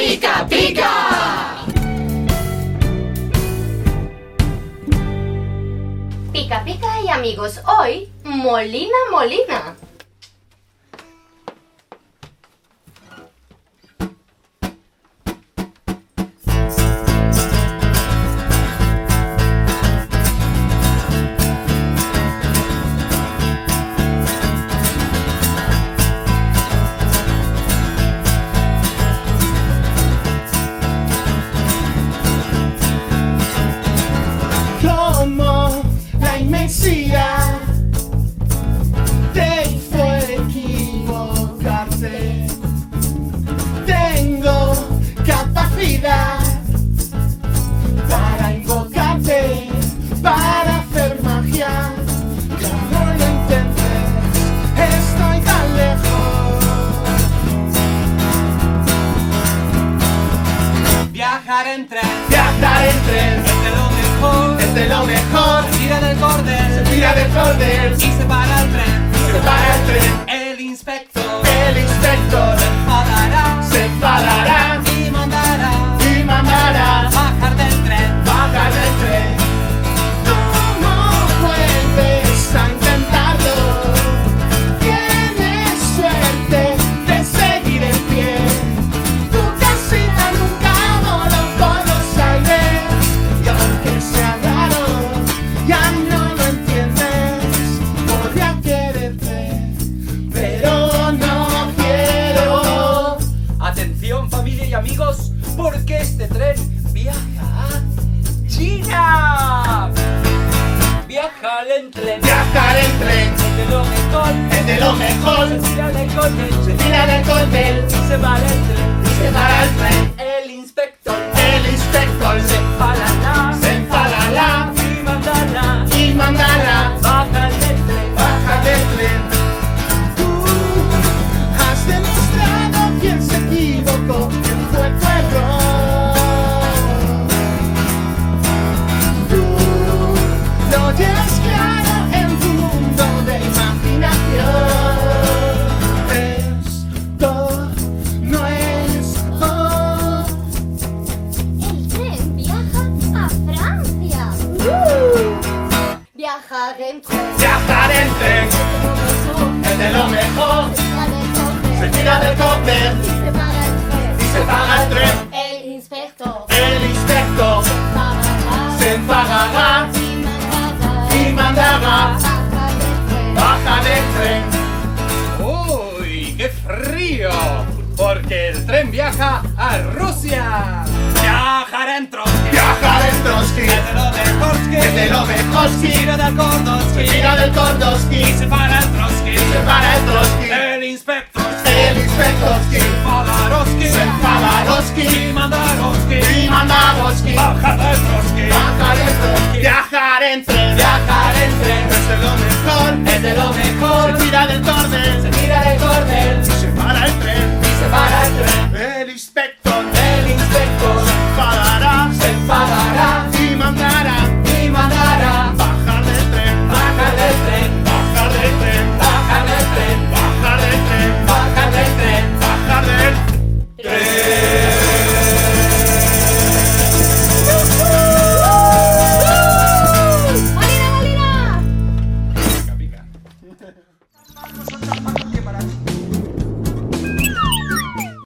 pica, pica. Pica pica y amigos, hoy Molina Molina. Viajar en tren Viajar en tren es de lo mejor. es de lo mejor. Se tira del cordel Tira de cordel, y se para Familia y amigos, porque este tren viaja a China. Viaja en tren, Viajar en tren es de lo mejor. es de lo mejor. Se tira del cordel Se tira del cordel y se para el tren. Equivocó, quién fue tu error. Tú lo llevas claro en tu mundo de imaginación. Esto no es oh. El tren viaja a Francia. Viajar en tren. Viajar en tren es de lo mejor. Se tira del cordel y mandará bajar del tren. bajar del tren. ¡Uy, qué frío! Porque el tren viaja a Rusia. Viajar en Trotsky. Viajar en Trotsky Es de lo mejor es de lo mejor. Se tira del Kordosky. Se tira del Kordosky Y se para el Trotsky. se para el Trotsky. Tren. Es de lo mejor. Es de lo Se mejor. tira del cordel Se tira del cordel. y se para el tren. Y se para el tren. El inspector